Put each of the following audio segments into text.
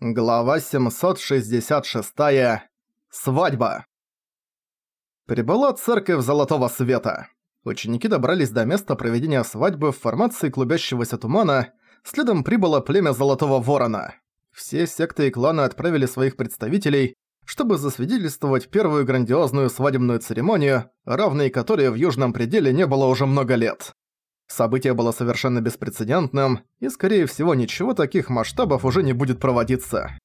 Глава 766. Свадьба. Прибыла церковь Золотого Света. Ученики добрались до места проведения свадьбы в формации клубящегося тумана, следом прибыло племя Золотого Ворона. Все секты и кланы отправили своих представителей, чтобы засвидетельствовать первую грандиозную свадебную церемонию, равной которой в Южном пределе не было уже много лет. Событие было совершенно беспрецедентным, и, скорее всего, ничего таких масштабов уже не будет проводиться.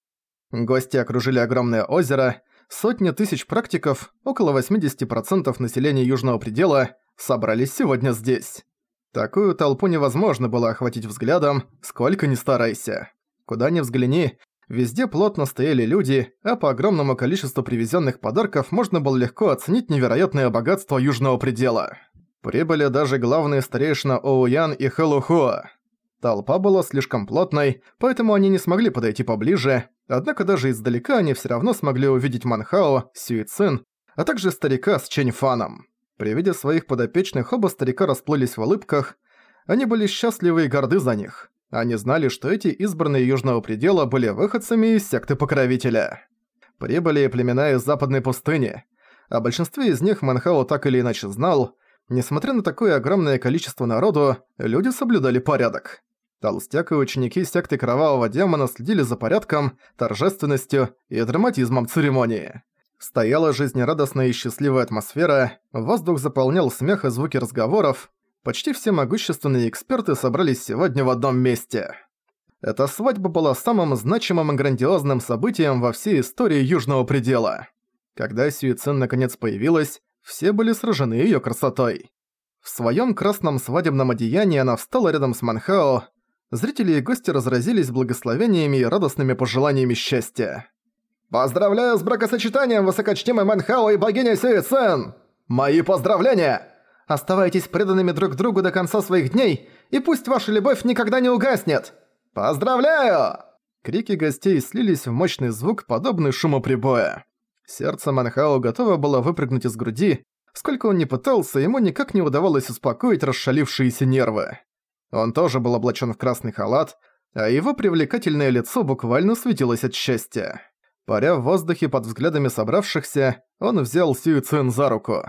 Гости окружили огромное озеро, сотни тысяч практиков, около 80% населения Южного предела, собрались сегодня здесь. Такую толпу невозможно было охватить взглядом, сколько ни старайся. Куда ни взгляни, везде плотно стояли люди, а по огромному количеству привезенных подарков можно было легко оценить невероятное богатство Южного предела. Прибыли даже главные старейшина Оуян и Хэлухуа. Толпа была слишком плотной, поэтому они не смогли подойти поближе, однако даже издалека они все равно смогли увидеть Манхао, Сюицин, а также старика с Чэньфаном. При виде своих подопечных оба старика расплылись в улыбках, они были счастливы и горды за них. Они знали, что эти избранные Южного Предела были выходцами из секты Покровителя. Прибыли племена из Западной пустыни. О большинстве из них Манхао так или иначе знал, Несмотря на такое огромное количество народу, люди соблюдали порядок. Толстяк и ученики секты Кровавого Демона следили за порядком, торжественностью и драматизмом церемонии. Стояла жизнерадостная и счастливая атмосфера, воздух заполнял смех и звуки разговоров, почти все могущественные эксперты собрались сегодня в одном месте. Эта свадьба была самым значимым и грандиозным событием во всей истории Южного Предела. Когда Сюицин наконец появилась, все были сражены её красотой. В своём красном свадебном одеянии она встала рядом с Манхао. Зрители и гости разразились благословениями и радостными пожеланиями счастья. «Поздравляю с бракосочетанием, высокочтимый Манхао и богиня Сюэцен! Мои поздравления! Оставайтесь преданными друг другу до конца своих дней, и пусть ваша любовь никогда не угаснет! Поздравляю!» Крики гостей слились в мощный звук, подобный шуму прибоя. Сердце Манхао готово было выпрыгнуть из груди. Сколько он ни пытался, ему никак не удавалось успокоить расшалившиеся нервы. Он тоже был облачен в красный халат, а его привлекательное лицо буквально светилось от счастья. Паря в воздухе под взглядами собравшихся, он взял Сью Цин за руку.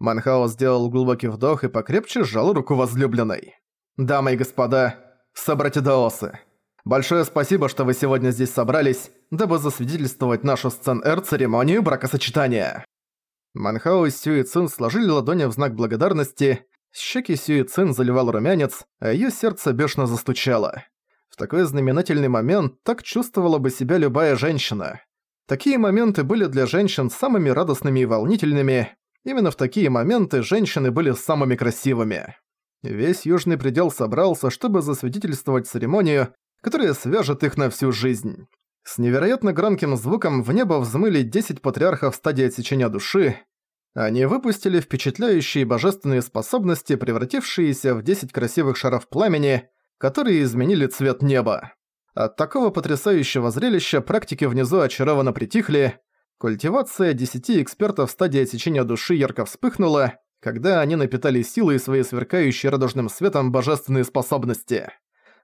Манхао сделал глубокий вдох и покрепче сжал руку возлюбленной. «Дамы и господа, собратья Даосы, Большое спасибо, что вы сегодня здесь собрались, дабы засвидетельствовать нашу сцен-эр церемонию бракосочетания». Манхао и Сюи Цин сложили ладони в знак благодарности, щеки Сюи Цин заливал румянец, а её сердце бешено застучало. В такой знаменательный момент так чувствовала бы себя любая женщина. Такие моменты были для женщин самыми радостными и волнительными. Именно в такие моменты женщины были самыми красивыми. Весь южный предел собрался, чтобы засвидетельствовать церемонию, которая свяжет их на всю жизнь. С невероятно громким звуком в небо взмыли 10 патриархов стадии отсечения души. Они выпустили впечатляющие божественные способности, превратившиеся в 10 красивых шаров пламени, которые изменили цвет неба. От такого потрясающего зрелища практики внизу очарованно притихли. Культивация 10 экспертов стадии отсечения души ярко вспыхнула, когда они напитали силой свои сверкающие радужным светом божественные способности.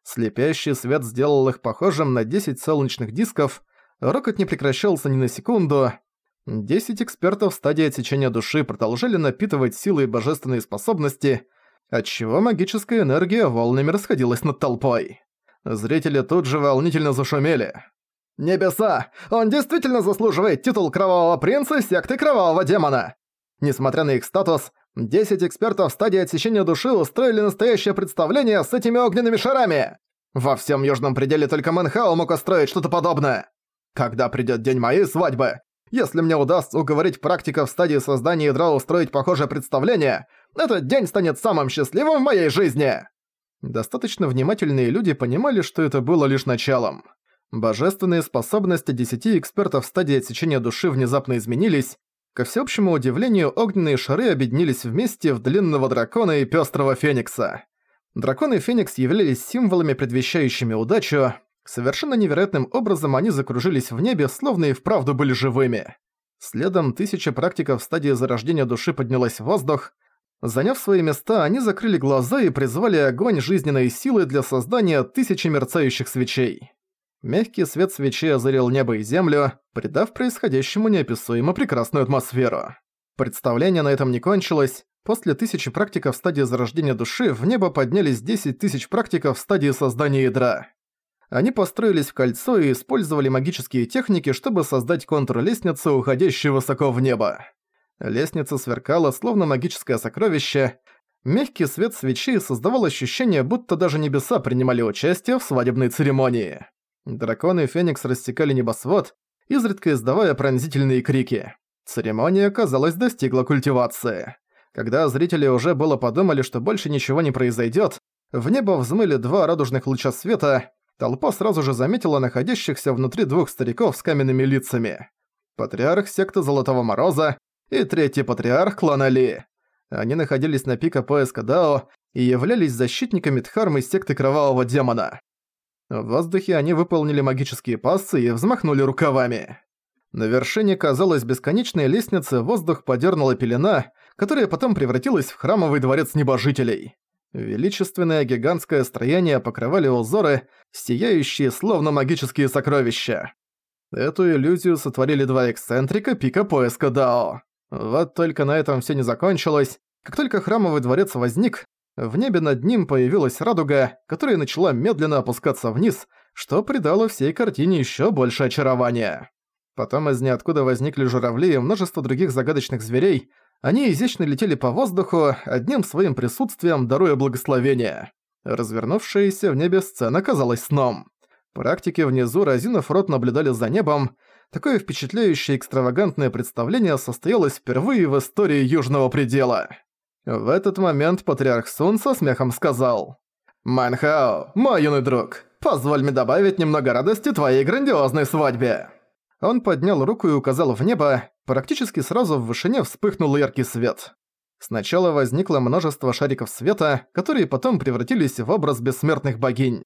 Слепящий свет сделал их похожим на 10 солнечных дисков, рокот не прекращался ни на секунду. Десять экспертов в стадии отсечения души продолжали напитывать силы и божественные способности, отчего магическая энергия волнами расходилась над толпой. Зрители тут же волнительно зашумели. «Небеса! Он действительно заслуживает титул Кровавого Принца секты Кровавого Демона!» Несмотря на их статус, Десять экспертов в стадии отсечения души устроили настоящее представление с этими огненными шарами. Во всем Южном пределе только Мэнхао мог устроить что-то подобное. Когда придёт день моей свадьбы, если мне удастся уговорить практиков в стадии создания ядра устроить похожее представление, этот день станет самым счастливым в моей жизни!» Достаточно внимательные люди понимали, что это было лишь началом. Божественные способности десяти экспертов в стадии отсечения души внезапно изменились, Ко всеобщему удивлению, огненные шары объединились вместе в длинного дракона и пёстрого феникса. Дракон и феникс являлись символами, предвещающими удачу. Совершенно невероятным образом они закружились в небе, словно и вправду были живыми. Следом тысяча практиков в стадии зарождения души поднялась в воздух. Заняв свои места, они закрыли глаза и призвали огонь жизненной силы для создания тысячи мерцающих свечей. Мягкий свет свечи озарил небо и землю, придав происходящему неописуемо прекрасную атмосферу. Представление на этом не кончилось. После тысячи практиков стадии зарождения души в небо поднялись 10 тысяч практиков стадии создания ядра. Они построились в кольцо и использовали магические техники, чтобы создать контур лестницы, уходящей высоко в небо. Лестница сверкала, словно магическое сокровище. Мягкий свет свечи создавал ощущение, будто даже небеса принимали участие в свадебной церемонии. Драконы и Феникс растекали небосвод, изредка издавая пронзительные крики. Церемония, казалось, достигла культивации. Когда зрители уже было подумали, что больше ничего не произойдет, в небо взмыли два радужных луча света, толпа сразу же заметила находящихся внутри двух стариков с каменными лицами. Патриарх секты Золотого Мороза и третий патриарх клана Ли. Они находились на пике поиска Дао и являлись защитниками Дхармы секты Кровавого Демона. В воздухе они выполнили магические пассы и взмахнули рукавами. На вершине, казалось, бесконечной лестницы воздух подернула пелена, которая потом превратилась в храмовый дворец небожителей. Величественное гигантское строение покрывали узоры, сияющие словно магические сокровища. Эту иллюзию сотворили два эксцентрика пика поиска Дао. Вот только на этом все не закончилось. Как только храмовый дворец возник, в небе над ним появилась радуга, которая начала медленно опускаться вниз, что придало всей картине еще больше очарования. Потом из ниоткуда возникли журавли и множество других загадочных зверей, они изящно летели по воздуху, одним своим присутствием даруя благословение. Развернувшаяся в небе сцена казалась сном. Практики внизу, разинув рот, наблюдали за небом. Такое впечатляющее экстравагантное представление состоялось впервые в истории Южного Предела. В этот момент Патриарх Сун со смехом сказал «Манхао, мой юный друг, позволь мне добавить немного радости твоей грандиозной свадьбе». Он поднял руку и указал в небо, практически сразу в вышине вспыхнул яркий свет. Сначала возникло множество шариков света, которые потом превратились в образ бессмертных богинь.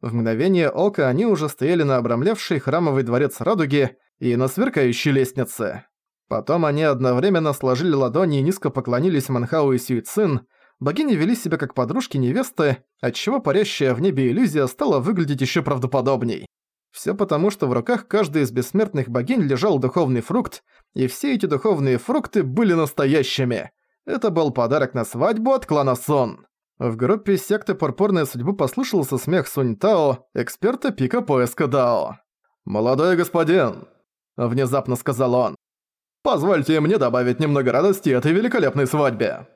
В мгновение ока они уже стояли на обрамлявшей храмовый дворец радуги и на сверкающей лестнице. Потом они одновременно сложили ладони и низко поклонились Манхау и Сюйцин. Богини вели себя как подружки невесты, отчего парящая в небе иллюзия стала выглядеть еще правдоподобней. Все потому, что в руках каждой из бессмертных богинь лежал духовный фрукт, и все эти духовные фрукты были настоящими. Это был подарок на свадьбу от клана Сон. В группе секты Пурпурная судьбы послышался смех Сунь Тао, эксперта пика поиска Дао. «Молодой господин», — внезапно сказал он, — «позвольте мне добавить немного радости этой великолепной свадьбе».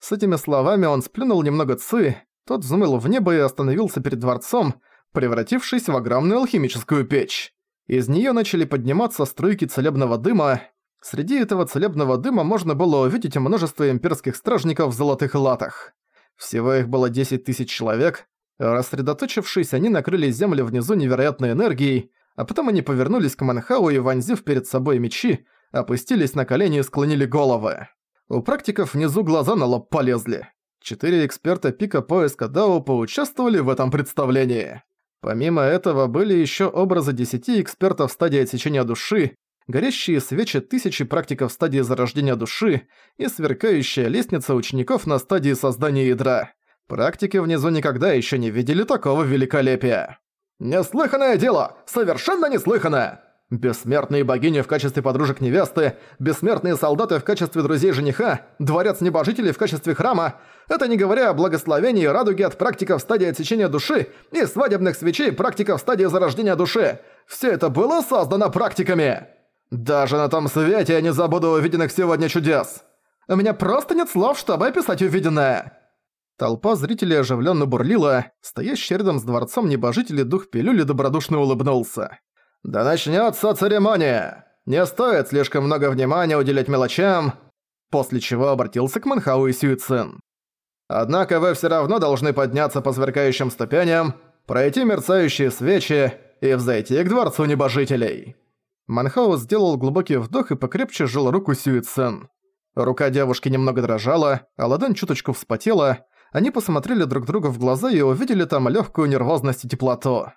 С этими словами он сплюнул немного ци, тот взмыл в небо и остановился перед дворцом, превратившись в огромную алхимическую печь. Из нее начали подниматься струйки целебного дыма. Среди этого целебного дыма можно было увидеть множество имперских стражников в золотых латах. Всего их было 10 тысяч человек. Рассредоточившись, они накрыли землю внизу невероятной энергией, а потом они повернулись к Манхау и, вонзив перед собой мечи, опустились на колени и склонили головы. У практиков внизу глаза на лоб полезли. Четыре эксперта пика поиска Дао поучаствовали в этом представлении. Помимо этого были еще образы десяти экспертов стадии отсечения души, горящие свечи тысячи практиков стадии зарождения души и сверкающая лестница учеников на стадии создания ядра. Практики внизу никогда еще не видели такого великолепия. «Неслыханное дело! Совершенно неслыханное!» Бессмертные богини в качестве подружек невесты, бессмертные солдаты в качестве друзей жениха, дворец небожителей в качестве храма – это не говоря о благословении и радуге от практиков стадии отсечения души и свадебных свечей практиков стадии зарождения души. Все это было создано практиками. Даже на том свете я не забуду увиденных сегодня чудес. У меня просто нет слов, чтобы описать увиденное. Толпа зрителей оживленно бурлила, стоящий рядом с дворцом небожители дух пилюли добродушно улыбнулся. «Да начнется церемония! Не стоит слишком много внимания уделять мелочам!» После чего обратился к Манхау и Сюицин. «Однако вы все равно должны подняться по сверкающим ступеням, пройти мерцающие свечи и взойти к Дворцу Небожителей». Манхау сделал глубокий вдох и покрепче сжал руку Сюицин. Рука девушки немного дрожала, а ладонь чуточку вспотела. Они посмотрели друг другу в глаза и увидели там легкую нервозность и теплоту.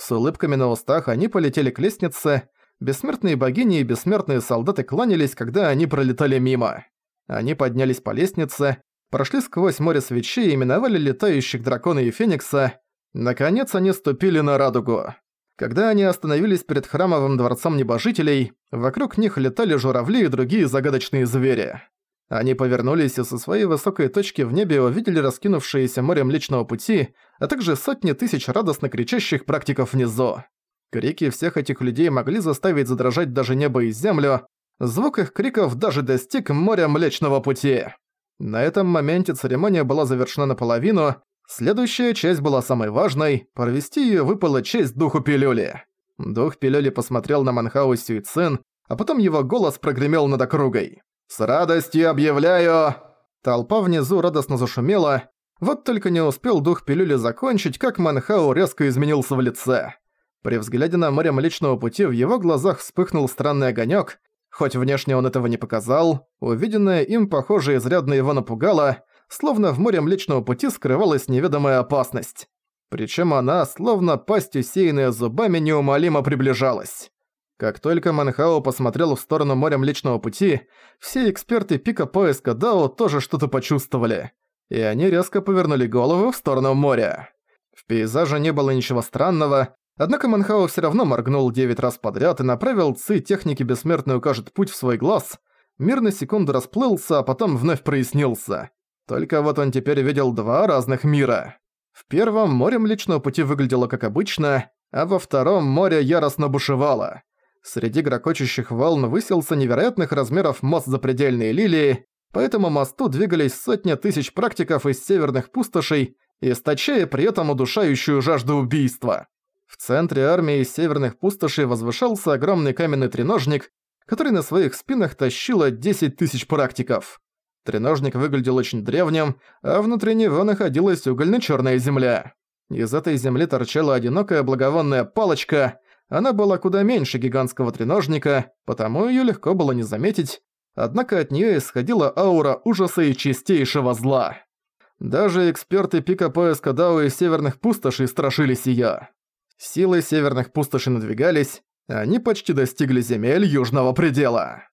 С улыбками на устах они полетели к лестнице. Бессмертные богини и бессмертные солдаты кланялись, когда они пролетали мимо. Они поднялись по лестнице, прошли сквозь море свечей и миновали летающих дракона и феникса. Наконец они ступили на радугу. Когда они остановились перед храмовым дворцом небожителей, вокруг них летали журавли и другие загадочные звери. Они повернулись и со своей высокой точки в небе увидели раскинувшееся море Млечного Пути, а также сотни тысяч радостно кричащих практиков внизу. Крики всех этих людей могли заставить задрожать даже небо и землю, звук их криков даже достиг моря Млечного Пути. На этом моменте церемония была завершена наполовину, следующая часть была самой важной, провести её выпала честь Духу Пилюли. Дух Пилюли посмотрел на Манхау Сюйцин, а потом его голос прогремел над округой. «С радостью объявляю...» Толпа внизу радостно зашумела, вот только не успел дух пилюли закончить, как Манхау резко изменился в лице. При взгляде на море Млечного Пути в его глазах вспыхнул странный огонек. Хоть внешне он этого не показал, увиденное им, похоже, изрядно его напугало, словно в море Млечного Пути скрывалась неведомая опасность. Причем она, словно пасть усеянная зубами, неумолимо приближалась. Как только Манхао посмотрел в сторону моря Млечного Пути, все эксперты пика поиска Дао тоже что-то почувствовали, и они резко повернули голову в сторону моря. В пейзаже не было ничего странного, однако Манхао все равно моргнул девять раз подряд и направил Ци техники Бессмертный укажет путь в свой глаз. Мир на секунду расплылся, а потом вновь прояснился. Только вот он теперь видел два разных мира. В первом море Млечного Пути выглядело как обычно, а во втором море яростно бушевало. Среди грохочущих волн высился невероятных размеров мост запредельной лилии, по этому мосту двигались сотни тысяч практиков из северных пустошей, источая при этом удушающую жажду убийства. В центре армии северных пустошей возвышался огромный каменный треножник, который на своих спинах тащило 10 тысяч практиков. Треножник выглядел очень древним, а внутри него находилась угольно-чёрная земля. Из этой земли торчала одинокая благовонная палочка, она была куда меньше гигантского треножника, потому её легко было не заметить, однако от неё исходила аура ужаса и чистейшего зла. Даже эксперты пика поиска Дао из северных пустошей страшились её. Силы северных пустошей надвигались, они почти достигли земель южного предела.